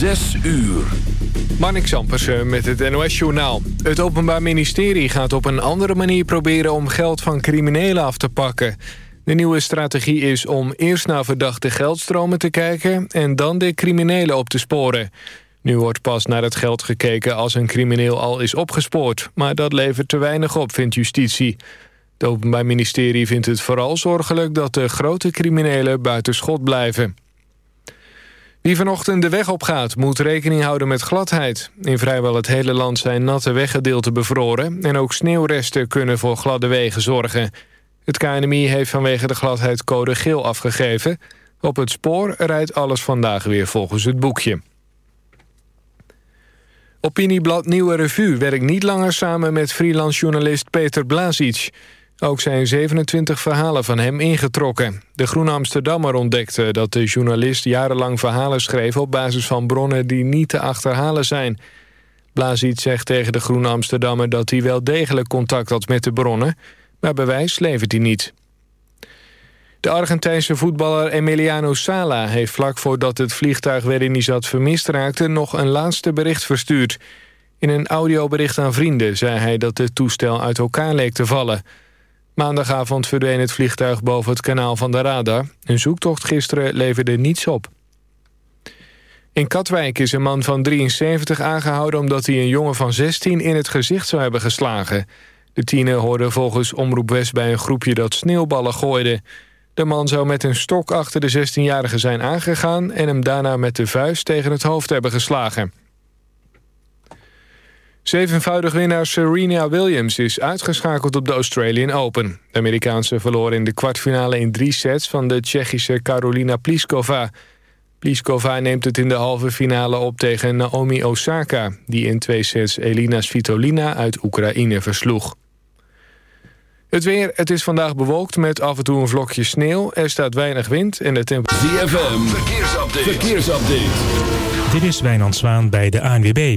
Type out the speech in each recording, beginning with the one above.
Zes uur. Marnik Zampersen met het NOS-journaal. Het Openbaar Ministerie gaat op een andere manier proberen... om geld van criminelen af te pakken. De nieuwe strategie is om eerst naar verdachte geldstromen te kijken... en dan de criminelen op te sporen. Nu wordt pas naar het geld gekeken als een crimineel al is opgespoord. Maar dat levert te weinig op, vindt justitie. Het Openbaar Ministerie vindt het vooral zorgelijk... dat de grote criminelen buiten schot blijven. Wie vanochtend de weg op gaat, moet rekening houden met gladheid. In vrijwel het hele land zijn natte weggedeelten bevroren... en ook sneeuwresten kunnen voor gladde wegen zorgen. Het KNMI heeft vanwege de gladheid code geel afgegeven. Op het spoor rijdt alles vandaag weer volgens het boekje. Opinieblad Nieuwe Revue werkt niet langer samen met freelancejournalist Peter Blazic... Ook zijn 27 verhalen van hem ingetrokken. De Groene Amsterdammer ontdekte dat de journalist jarenlang verhalen schreef... op basis van bronnen die niet te achterhalen zijn. Blaziet zegt tegen de Groene Amsterdammer dat hij wel degelijk contact had met de bronnen... maar bewijs levert hij niet. De Argentijnse voetballer Emiliano Sala heeft vlak voordat het vliegtuig waarin hij zat vermist raakte... nog een laatste bericht verstuurd. In een audiobericht aan vrienden zei hij dat het toestel uit elkaar leek te vallen... Maandagavond verdween het vliegtuig boven het kanaal van de radar. Een zoektocht gisteren leverde niets op. In Katwijk is een man van 73 aangehouden... omdat hij een jongen van 16 in het gezicht zou hebben geslagen. De tiener hoorde volgens Omroep West bij een groepje dat sneeuwballen gooide. De man zou met een stok achter de 16-jarige zijn aangegaan... en hem daarna met de vuist tegen het hoofd hebben geslagen. Zevenvoudig winnaar Serena Williams is uitgeschakeld op de Australian Open. De Amerikaanse verloor in de kwartfinale in drie sets van de Tsjechische Karolina Pliskova. Pliskova neemt het in de halve finale op tegen Naomi Osaka... die in twee sets Elina Svitolina uit Oekraïne versloeg. Het weer, het is vandaag bewolkt met af en toe een vlokje sneeuw. Er staat weinig wind en de temperatuur... ZFM, verkeersupdate. verkeersupdate. Dit is Wijnand Zwaan bij de ANWB.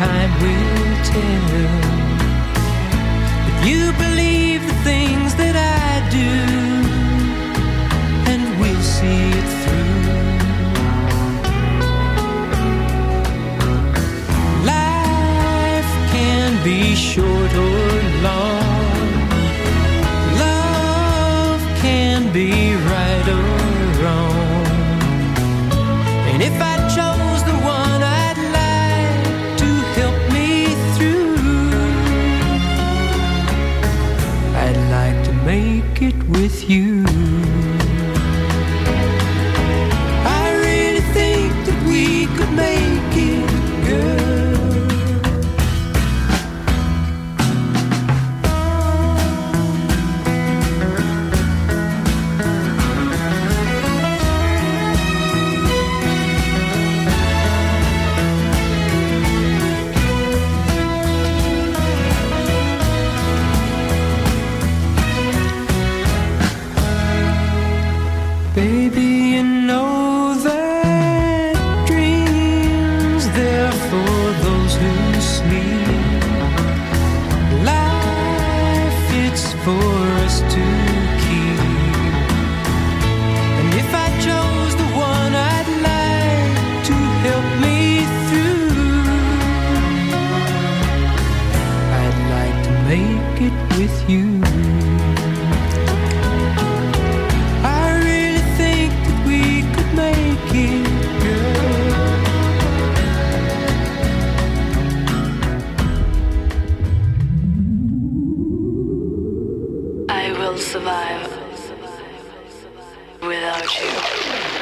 Time will tell. If you believe the things that I do, and we'll see it through. Life can be short or long. With you. will survive without you.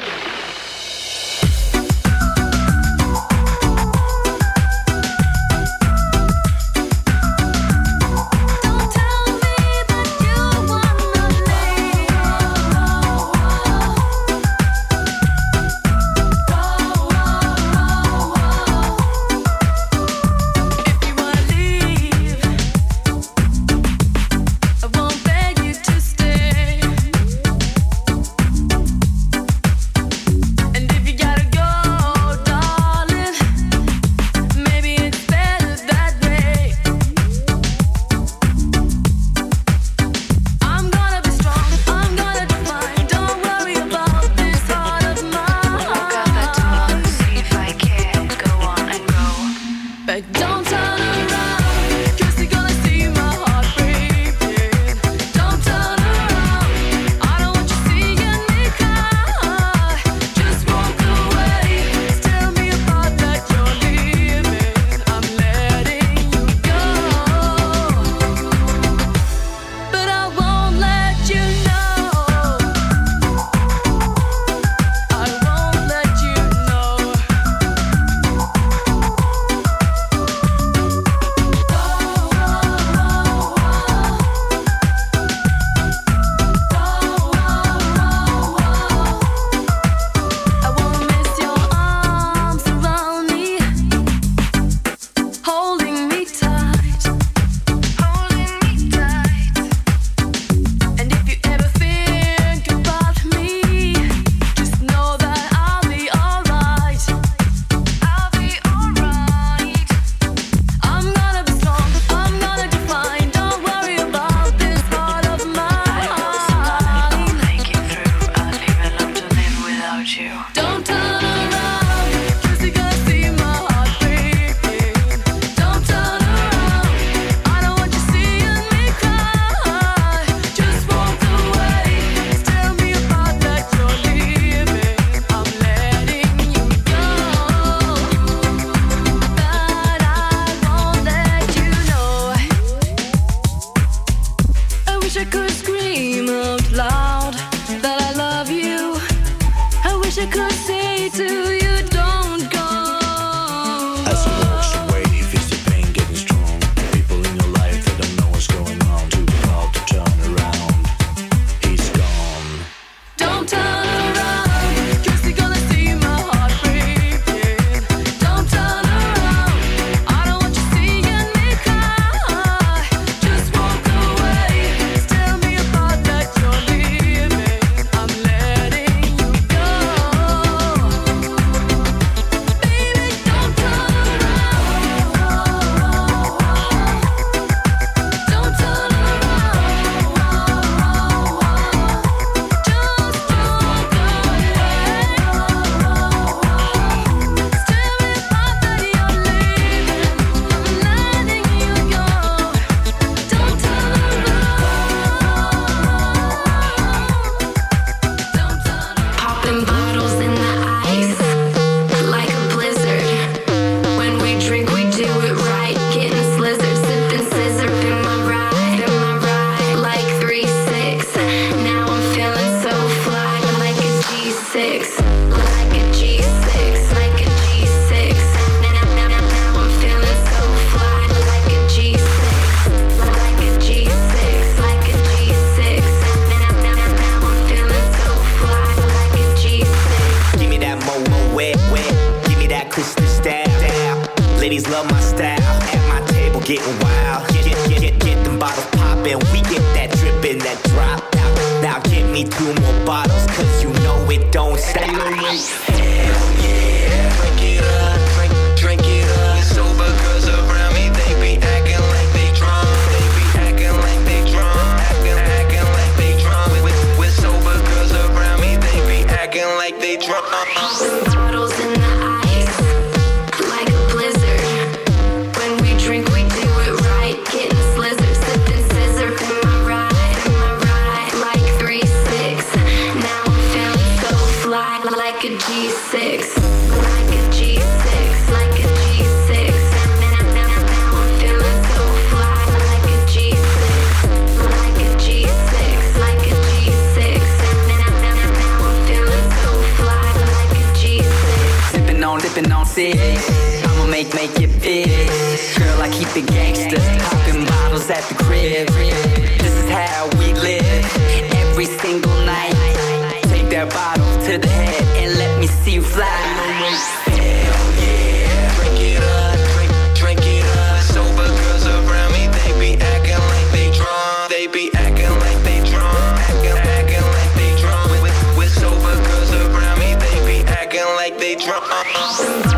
they drop.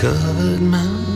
covered mountain.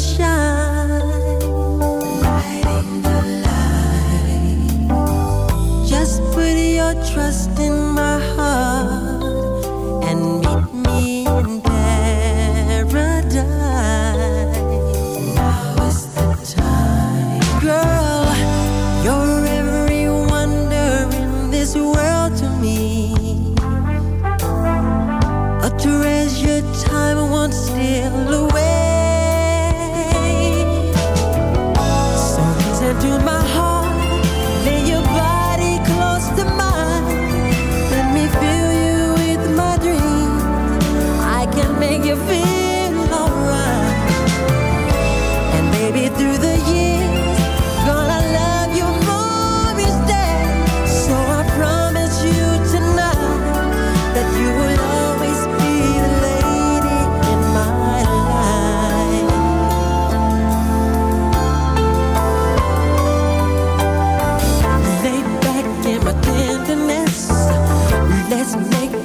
下。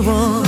unusual.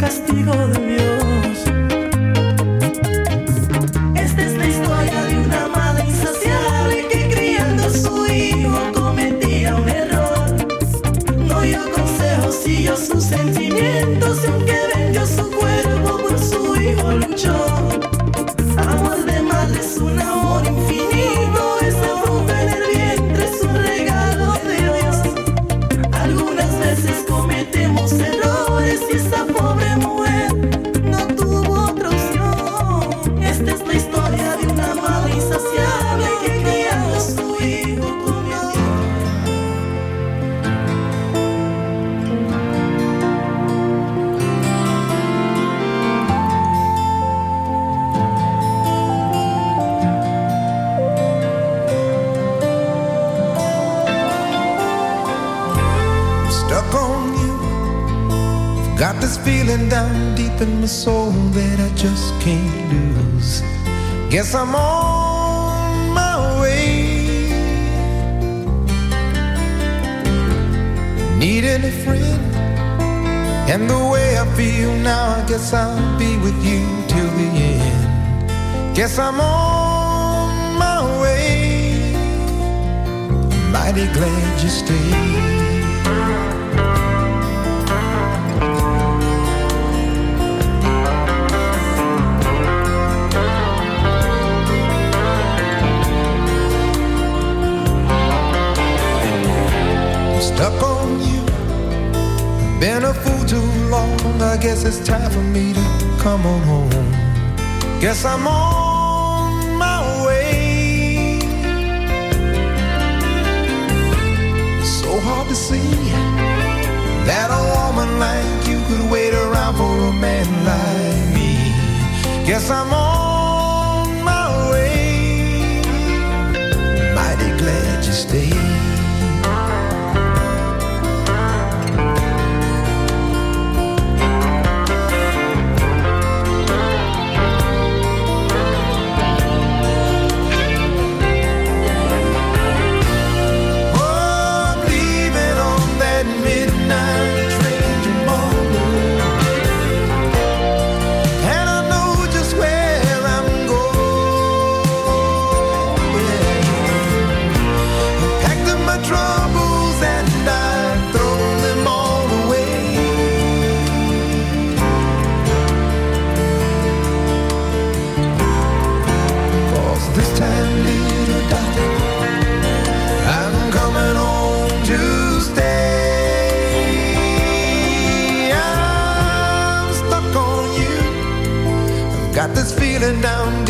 castigo de Dios. guess I'm on my way. Mighty glad you stayed. stuck on you. Been a fool too long. I guess it's time for me to come on home. Guess I'm on. Guess I'm on my way. Mighty glad you stayed.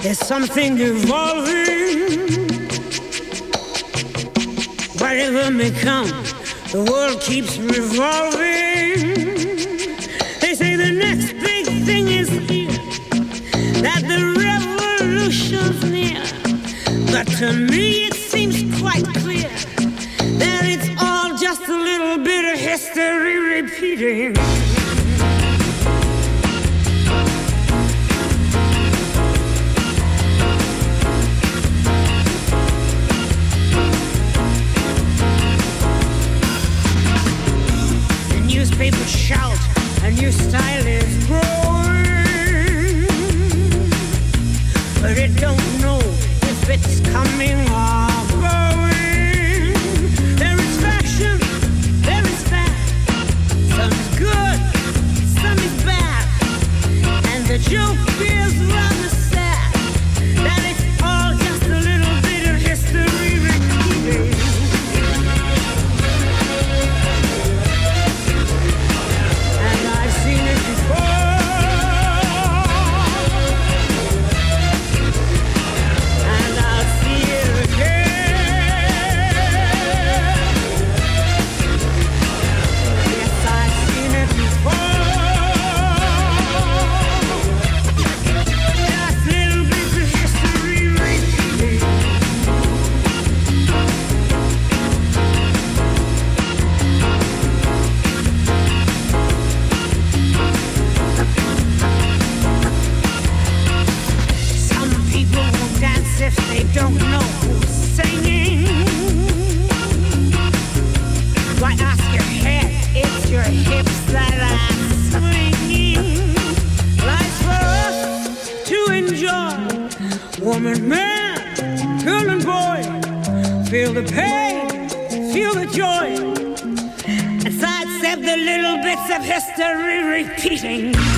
Stay. something evolving. Whatever may come, the world keeps revolving. History repeating.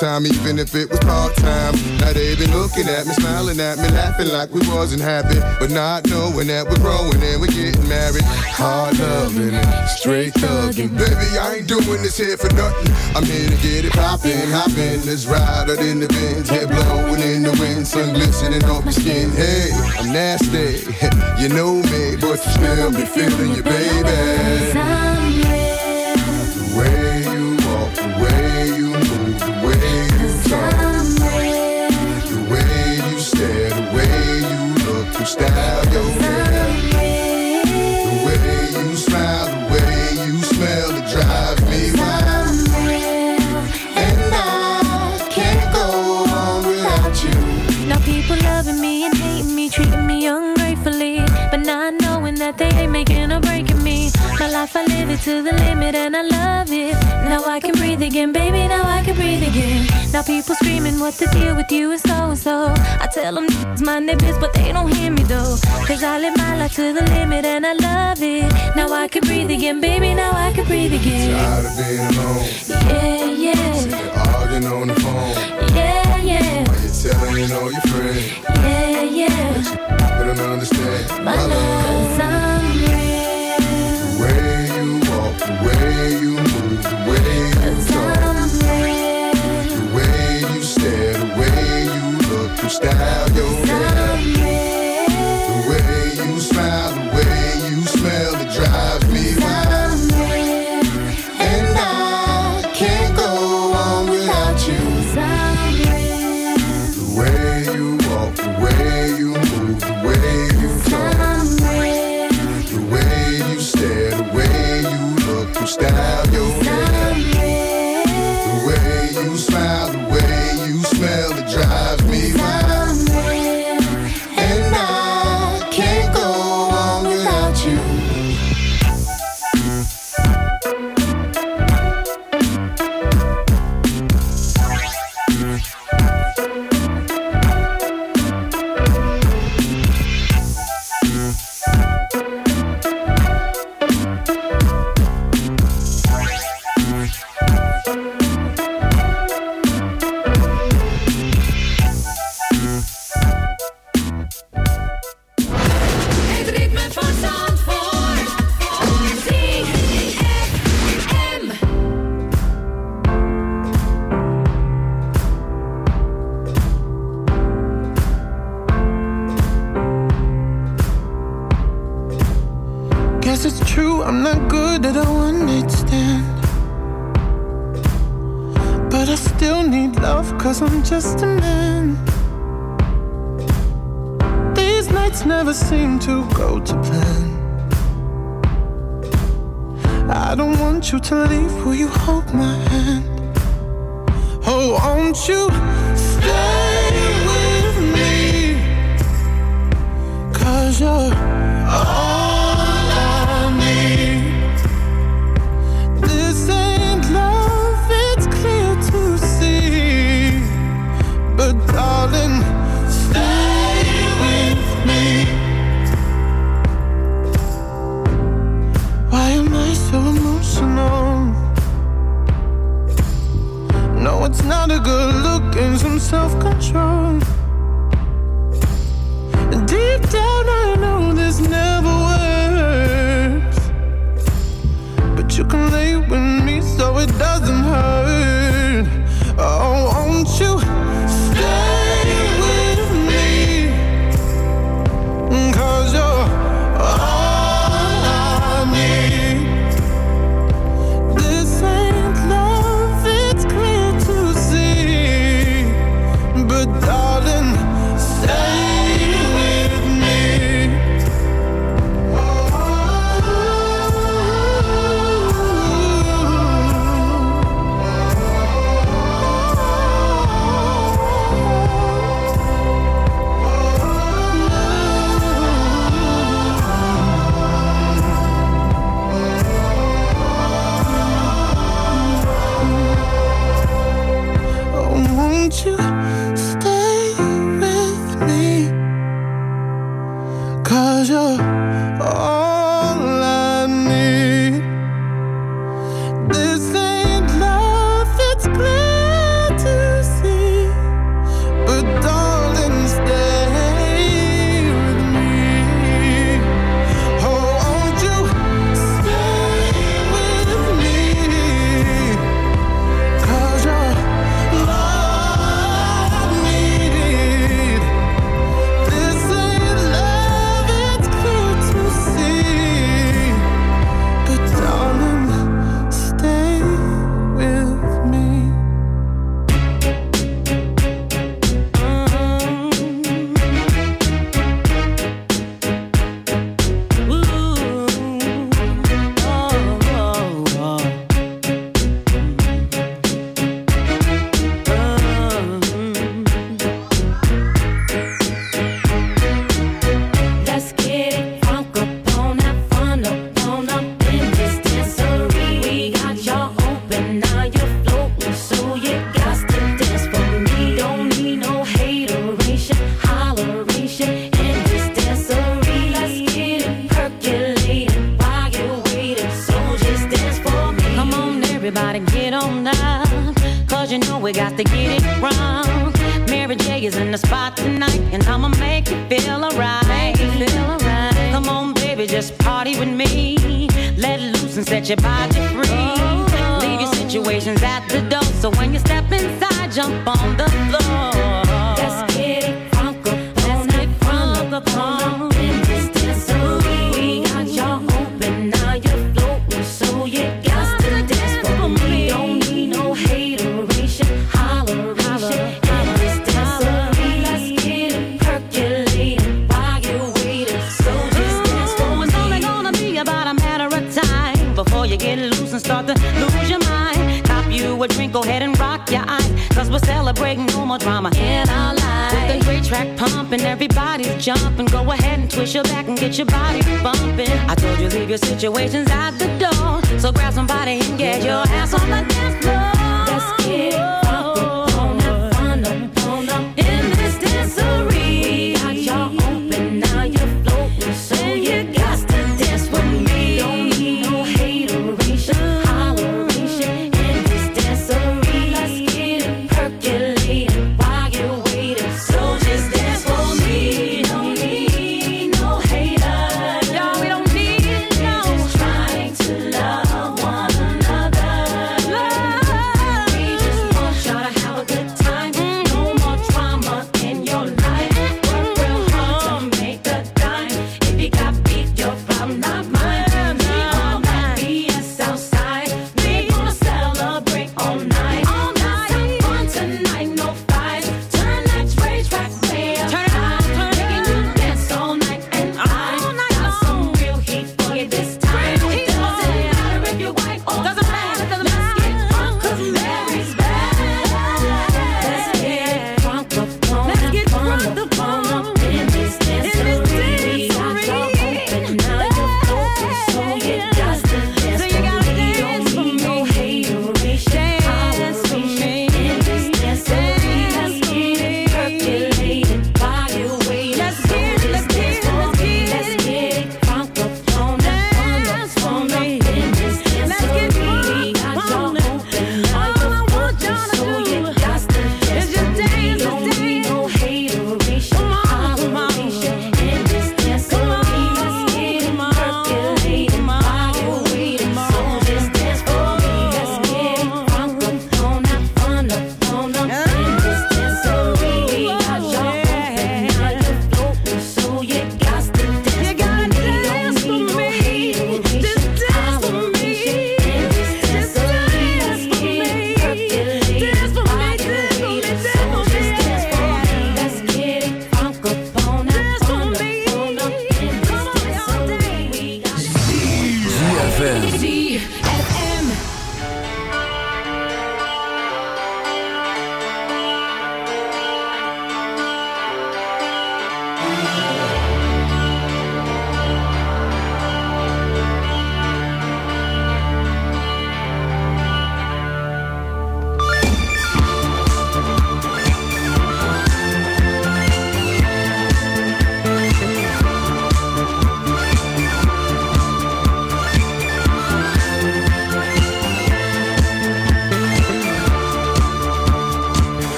time, even if it was part time. Now they been looking at me, smiling at me, laughing like we wasn't happy, but not knowing that we're growing and we're getting married. Hard loving, straight thugging. Baby, I ain't doing this here for nothing. I'm here to get it poppin', hoppin'. Let's ride out in the bins, head blowing in the wind, sun glistening off my skin. Hey, I'm nasty, you know me, but you still be feeling you, baby. to the limit and I love it. Now I can breathe again, baby, now I can breathe again. Now people screaming what the deal with you is so and so. I tell them it's my neighbors, but they don't hear me though. Cause I live my life to the limit and I love it. Now I can breathe again, baby, now I can breathe again. Tired of being alone. Yeah, yeah. Sitting arguing on the phone. Yeah, yeah. Why you telling you know your friend? Yeah, yeah. But I don't understand my, my love. love the way you move, the way you talk, the way you stare, the way you look, your style, your hair.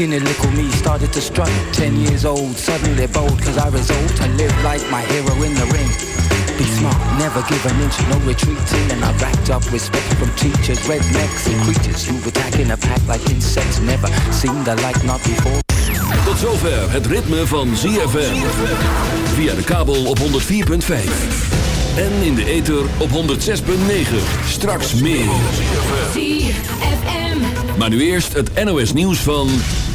Skinny little me started to strut. Ten years old, suddenly bold, cause I resolved to live like my hero in the ring. Be smart, never give an inch, no retreating. And I racked up respect from teachers, rednecks and creatures who attack in a pack like insects. Never seen the like, not before. Tot zover het ritme van ZFM. Via de kabel op 104.5. En in de ether op 106.9. Straks meer. ZFM. Maar nu eerst het NOS nieuws van...